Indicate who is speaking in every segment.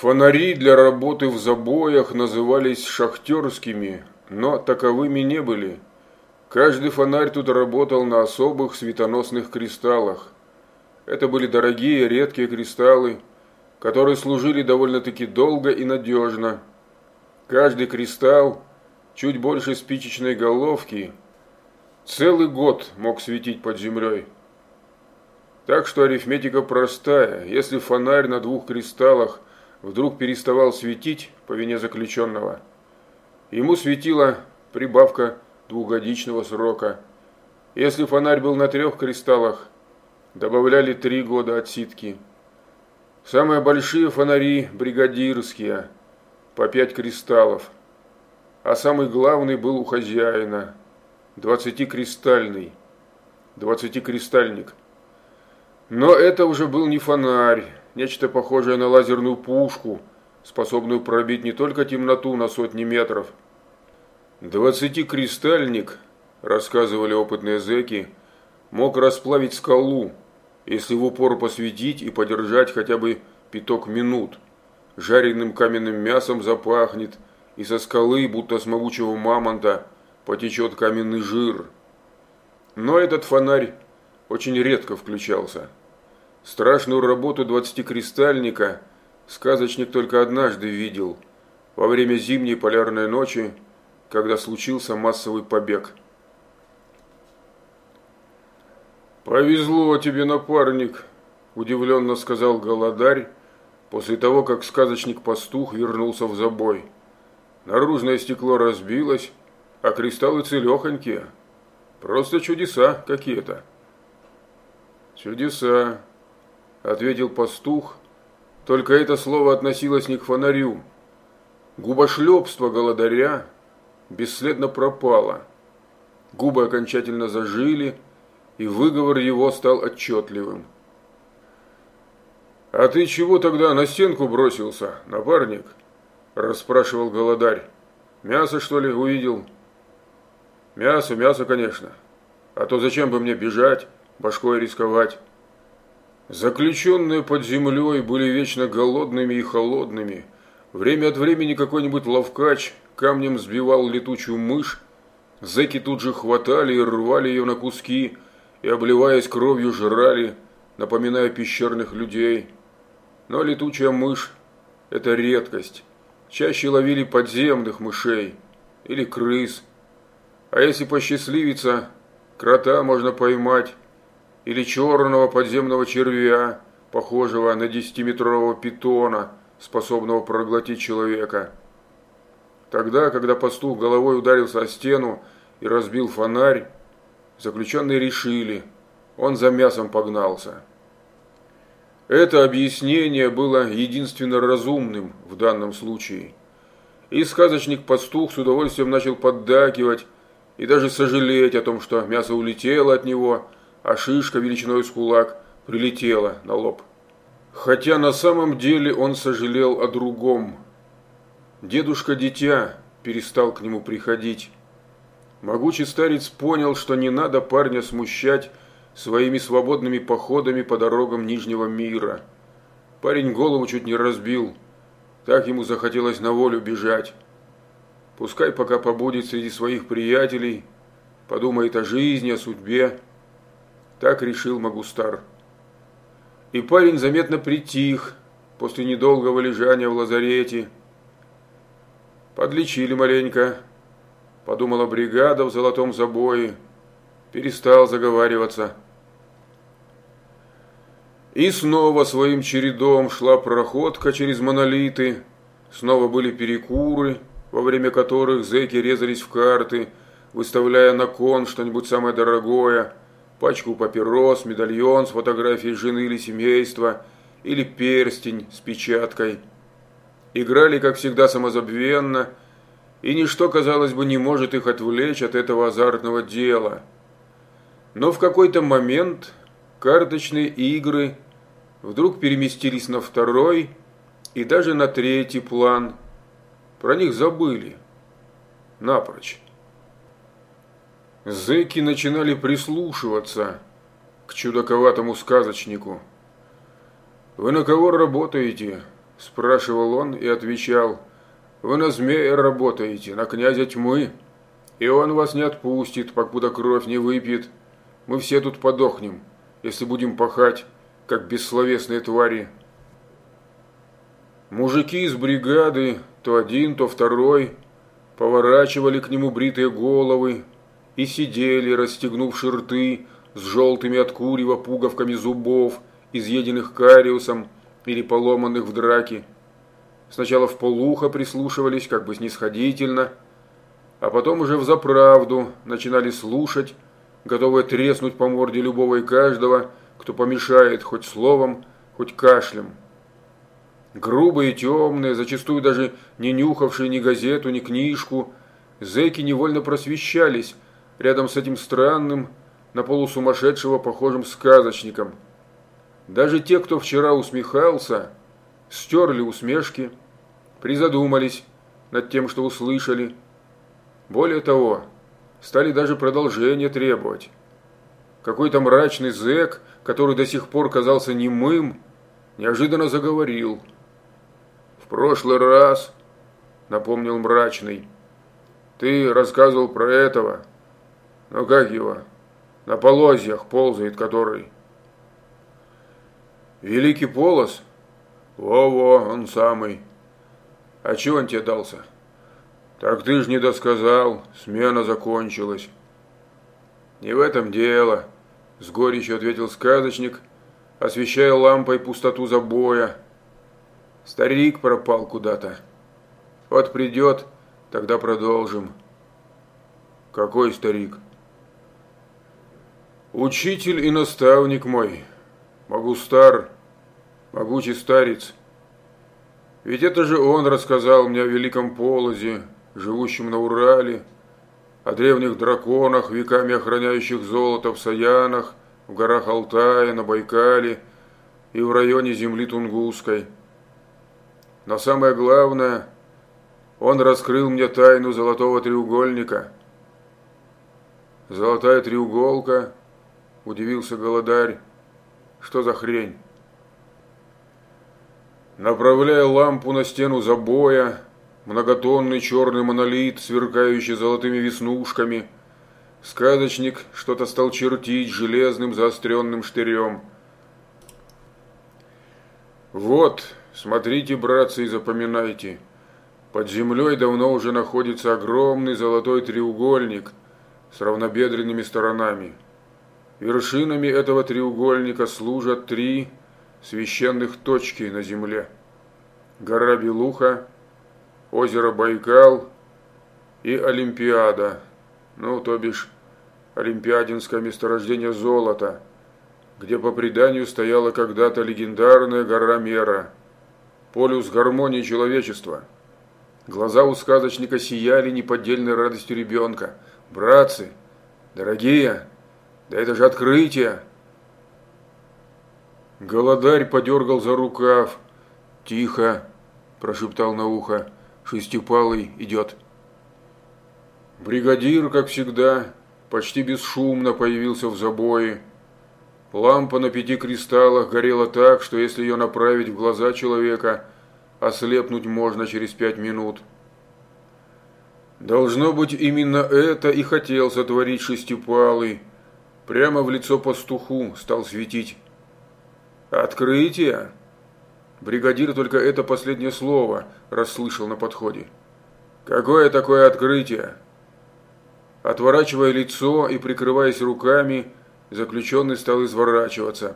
Speaker 1: Фонари для работы в забоях назывались шахтерскими, но таковыми не были. Каждый фонарь тут работал на особых светоносных кристаллах. Это были дорогие, редкие кристаллы, которые служили довольно-таки долго и надежно. Каждый кристалл, чуть больше спичечной головки, целый год мог светить под землей. Так что арифметика простая. Если фонарь на двух кристаллах вдруг переставал светить по вине заключенного, ему светила прибавка двухгодичного срока. Если фонарь был на трех кристаллах, добавляли три года отсидки. Самые большие фонари бригадирские, по пять кристаллов. А самый главный был у хозяина, двадцатикристальный, двадцатикристальник. Но это уже был не фонарь, нечто похожее на лазерную пушку, способную пробить не только темноту на сотни метров. Двадцатикристальник, рассказывали опытные зэки, мог расплавить скалу, если в упор посветить и подержать хотя бы пяток минут. Жареным каменным мясом запахнет, и со скалы, будто с могучего мамонта, потечет каменный жир. Но этот фонарь очень редко включался. Страшную работу двадцатикристальника сказочник только однажды видел, во время зимней полярной ночи, когда случился массовый побег – «Повезло тебе, напарник», – удивленно сказал голодарь, после того, как сказочник-пастух вернулся в забой. Наружное стекло разбилось, а кристаллы целехонькие. Просто чудеса какие-то. «Чудеса», – ответил пастух, только это слово относилось не к фонарю. Губошлепство голодаря бесследно пропало. Губы окончательно зажили – и выговор его стал отчетливым. «А ты чего тогда на стенку бросился, напарник?» – расспрашивал голодарь. «Мясо, что ли, увидел?» «Мясо, мясо, конечно. А то зачем бы мне бежать, башкой рисковать?» Заключенные под землей были вечно голодными и холодными. Время от времени какой-нибудь ловкач камнем сбивал летучую мышь, зэки тут же хватали и рвали ее на куски – и, обливаясь кровью, жрали, напоминая пещерных людей. Но летучая мышь – это редкость. Чаще ловили подземных мышей или крыс. А если посчастливиться, крота можно поймать или черного подземного червя, похожего на десятиметрового питона, способного проглотить человека. Тогда, когда пастух головой ударился о стену и разбил фонарь, Заключенные решили, он за мясом погнался. Это объяснение было единственно разумным в данном случае. И сказочник-пастух с удовольствием начал поддакивать и даже сожалеть о том, что мясо улетело от него, а шишка величиной с кулак прилетела на лоб. Хотя на самом деле он сожалел о другом. Дедушка-дитя перестал к нему приходить. Могучий старец понял, что не надо парня смущать своими свободными походами по дорогам Нижнего мира. Парень голову чуть не разбил. Так ему захотелось на волю бежать. Пускай пока побудет среди своих приятелей, подумает о жизни, о судьбе. Так решил Магустар. И парень заметно притих после недолгого лежания в лазарете. Подлечили маленько, подумала бригада в золотом забое, перестал заговариваться. И снова своим чередом шла проходка через монолиты, снова были перекуры, во время которых зэки резались в карты, выставляя на кон что-нибудь самое дорогое, пачку папирос, медальон с фотографией жены или семейства, или перстень с печаткой. Играли, как всегда, самозабвенно – и ничто, казалось бы, не может их отвлечь от этого азартного дела. Но в какой-то момент карточные игры вдруг переместились на второй и даже на третий план. Про них забыли. Напрочь. Зэки начинали прислушиваться к чудаковатому сказочнику. «Вы на кого работаете?» –– спрашивал он и отвечал. «Вы на змея работаете, на князя тьмы, и он вас не отпустит, покуда кровь не выпьет. Мы все тут подохнем, если будем пахать, как бессловесные твари». Мужики из бригады, то один, то второй, поворачивали к нему бритые головы и сидели, расстегнув ширты с желтыми от курева пуговками зубов, изъеденных кариусом или поломанных в драке. Сначала в полухо прислушивались, как бы снисходительно, а потом уже в заправду начинали слушать, готовые треснуть по морде любого и каждого, кто помешает хоть словом, хоть кашлем. Грубые, темные, зачастую даже не нюхавшие ни газету, ни книжку, зэки невольно просвещались рядом с этим странным, на полусумасшедшего похожим сказочником. Даже те, кто вчера усмехался, стерли усмешки, призадумались над тем, что услышали. Более того, стали даже продолжение требовать. Какой-то мрачный зэк, который до сих пор казался немым, неожиданно заговорил – «В прошлый раз», — напомнил мрачный, — «ты рассказывал про этого. Ну как его? На полозьях ползает который». «Великий полос?» «Во-во, он самый». «А чего он тебе дался?» «Так ты ж не досказал, смена закончилась». «Не в этом дело», — с горечью ответил сказочник, освещая лампой пустоту забоя, Старик пропал куда-то. Вот придет, тогда продолжим. Какой старик? Учитель и наставник мой. Могу стар, могучий старец. Ведь это же он рассказал мне о великом полозе, живущем на Урале, о древних драконах, веками охраняющих золото в Саянах, в горах Алтая, на Байкале и в районе земли Тунгусской. Но самое главное, он раскрыл мне тайну золотого треугольника. Золотая треуголка, удивился голодарь. Что за хрень? Направляя лампу на стену забоя, многотонный черный монолит, сверкающий золотыми веснушками, сказочник что-то стал чертить железным заостренным штырем. Вот, Смотрите, братцы, и запоминайте. Под землей давно уже находится огромный золотой треугольник с равнобедренными сторонами. Вершинами этого треугольника служат три священных точки на земле. Гора Белуха, озеро Байкал и Олимпиада, ну, то бишь, Олимпиадинское месторождение золота, где по преданию стояла когда-то легендарная гора Мера – полюс гармонии человечества. Глаза у сказочника сияли неподдельной радостью ребенка. «Братцы! Дорогие! Да это же открытие!» Голодарь подергал за рукав. «Тихо!» – прошептал на ухо. «Шестипалый идет». Бригадир, как всегда, почти бесшумно появился в забое. Лампа на пяти кристаллах горела так, что если ее направить в глаза человека, ослепнуть можно через пять минут. Должно быть, именно это и хотел сотворить шестипалый. Прямо в лицо пастуху стал светить. «Открытие!» Бригадир только это последнее слово расслышал на подходе. «Какое такое открытие?» Отворачивая лицо и прикрываясь руками, Заключенный стал изворачиваться.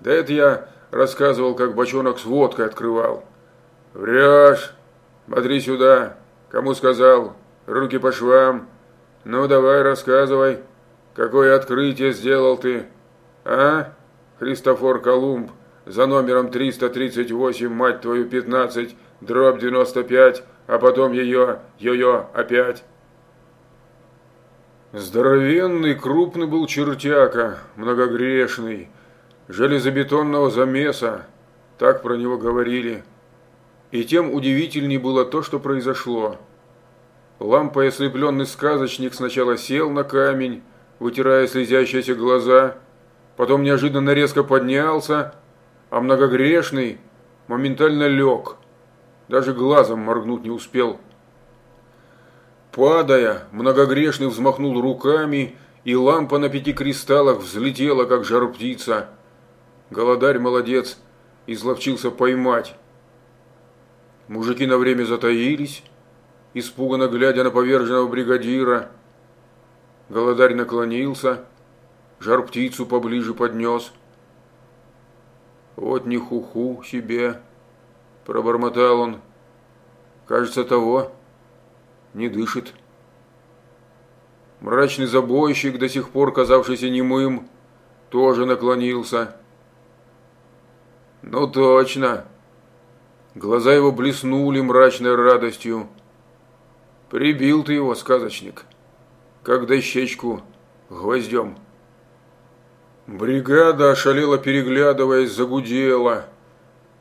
Speaker 1: Да это я рассказывал, как бочонок с водкой открывал. Врешь. Смотри сюда. Кому сказал? Руки по швам. Ну, давай, рассказывай. Какое открытие сделал ты? А? Христофор Колумб за номером 338, мать твою, 15, дробь 95, а потом ее, ее опять. Здоровенный, крупный был чертяка, многогрешный, железобетонного замеса, так про него говорили. И тем удивительней было то, что произошло. Лампой ослепленный сказочник сначала сел на камень, вытирая слезящиеся глаза, потом неожиданно резко поднялся, а многогрешный моментально лег – даже глазом моргнуть не успел. Падая, многогрешный взмахнул руками, и лампа на пяти кристаллах взлетела, как жар-птица. Голодарь молодец, изловчился поймать. Мужики на время затаились, испуганно глядя на поверженного бригадира. Голодарь наклонился, жар-птицу поближе поднес. «Вот не хуху себе!» – пробормотал он. «Кажется, того не дышит». Мрачный забойщик, до сих пор казавшийся немым, тоже наклонился. «Ну точно!» Глаза его блеснули мрачной радостью. «Прибил ты его, сказочник, как дощечку гвоздем». Бригада, ошалела переглядываясь, загудела.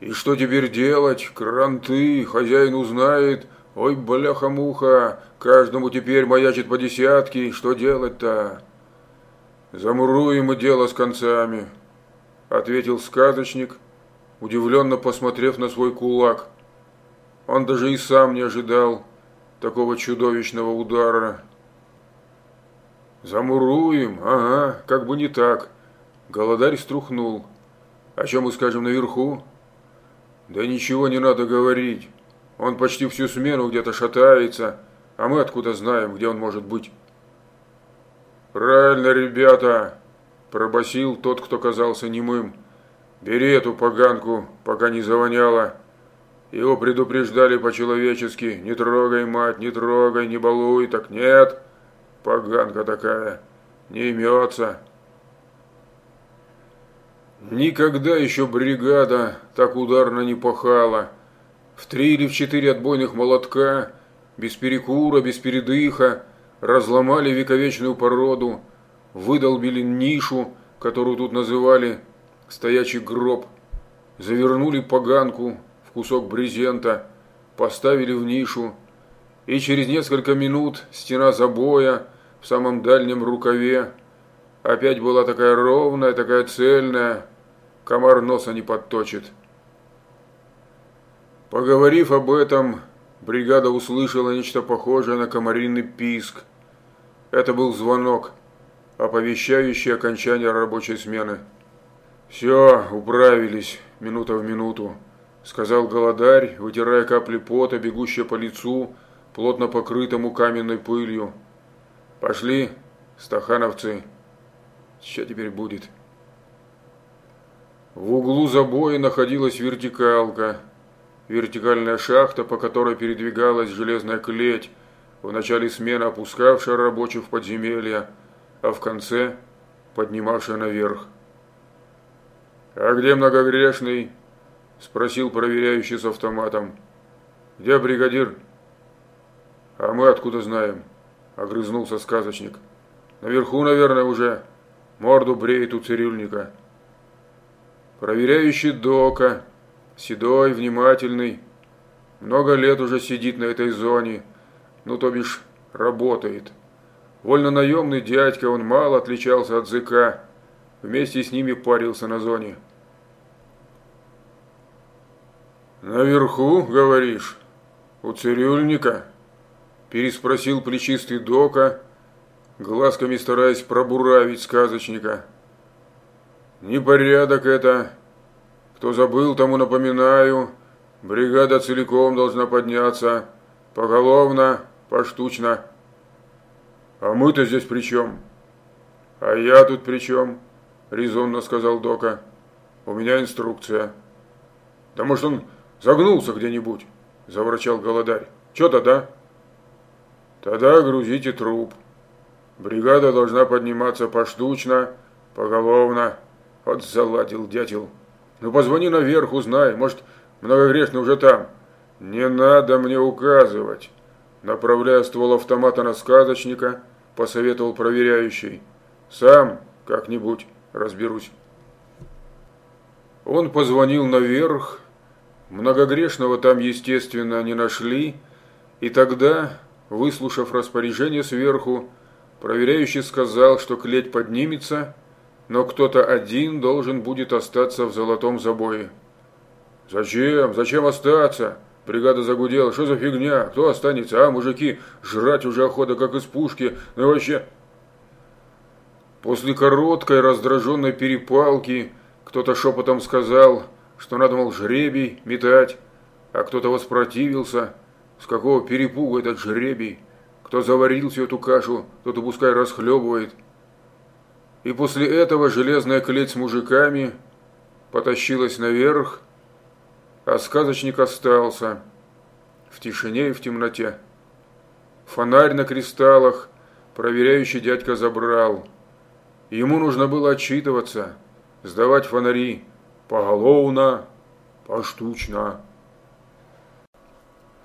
Speaker 1: И что теперь делать? Кранты, хозяин узнает. Ой, бляха-муха, каждому теперь маячит по десятке. Что делать-то? Замуруем и дело с концами, ответил сказочник, удивленно посмотрев на свой кулак. Он даже и сам не ожидал такого чудовищного удара. Замуруем, ага, как бы не так. Голодарь струхнул. О чем мы скажем наверху? Да ничего не надо говорить. Он почти всю смену где-то шатается, а мы откуда знаем, где он может быть? Правильно, ребята, пробасил тот, кто казался немым. Бери эту поганку, пока не завоняло. Его предупреждали по-человечески. Не трогай, мать, не трогай, не балуй. Так нет, поганка такая, не имется. Никогда еще бригада так ударно не пахала. В три или в четыре отбойных молотка, без перекура, без передыха, разломали вековечную породу, выдолбили нишу, которую тут называли «стоячий гроб», завернули поганку в кусок брезента, поставили в нишу, и через несколько минут стена забоя в самом дальнем рукаве опять была такая ровная, такая цельная, комар носа не подточит. Поговорив об этом, бригада услышала нечто похожее на комариный писк. Это был звонок, оповещающий окончание рабочей смены. «Все, управились, минута в минуту», – сказал голодарь, вытирая капли пота, бегущие по лицу, плотно покрытому каменной пылью. «Пошли, стахановцы, что теперь будет?» В углу забоя находилась вертикалка, вертикальная шахта, по которой передвигалась железная клеть, в начале смены опускавшая рабочих в подземелье, а в конце поднимавшая наверх. «А где многогрешный?» – спросил проверяющий с автоматом. «Где бригадир?» «А мы откуда знаем?» – огрызнулся сказочник. «Наверху, наверное, уже. Морду бреет у цирюльника». Проверяющий Дока, седой, внимательный, много лет уже сидит на этой зоне, ну то бишь работает. Вольно-наемный дядька, он мало отличался от ЗК, вместе с ними парился на зоне. «Наверху, говоришь, у цирюльника?» Переспросил плечистый Дока, глазками стараясь пробуравить сказочника. Непорядок это. Кто забыл, тому напоминаю. Бригада целиком должна подняться. Поголовно, поштучно. А мы-то здесь при чем? А я тут при чем? Резонно сказал Дока. У меня инструкция. Да может он загнулся где-нибудь? Заворчал голодарь. Че тогда? Тогда грузите труп. Бригада должна подниматься поштучно, поголовно. Вот заладил дятел. Ну позвони наверх, узнай, может, многогрешный уже там. Не надо мне указывать. Направляя ствол автомата на сказочника, посоветовал проверяющий. Сам как-нибудь разберусь. Он позвонил наверх. Многогрешного там, естественно, не нашли. И тогда, выслушав распоряжение сверху, проверяющий сказал, что клеть поднимется – но кто-то один должен будет остаться в золотом забое. «Зачем? Зачем остаться?» Бригада загудела. Что за фигня? Кто останется? А, мужики, жрать уже охота, как из пушки. Ну и вообще... После короткой раздраженной перепалки кто-то шепотом сказал, что надо, мол, жребий метать, а кто-то воспротивился. С какого перепугу этот жребий? Кто заварил всю эту кашу, тот и пускай расхлебывает. И после этого железная клеть с мужиками потащилась наверх, а сказочник остался в тишине и в темноте. Фонарь на кристаллах проверяющий дядька забрал. Ему нужно было отчитываться, сдавать фонари поголовно, поштучно.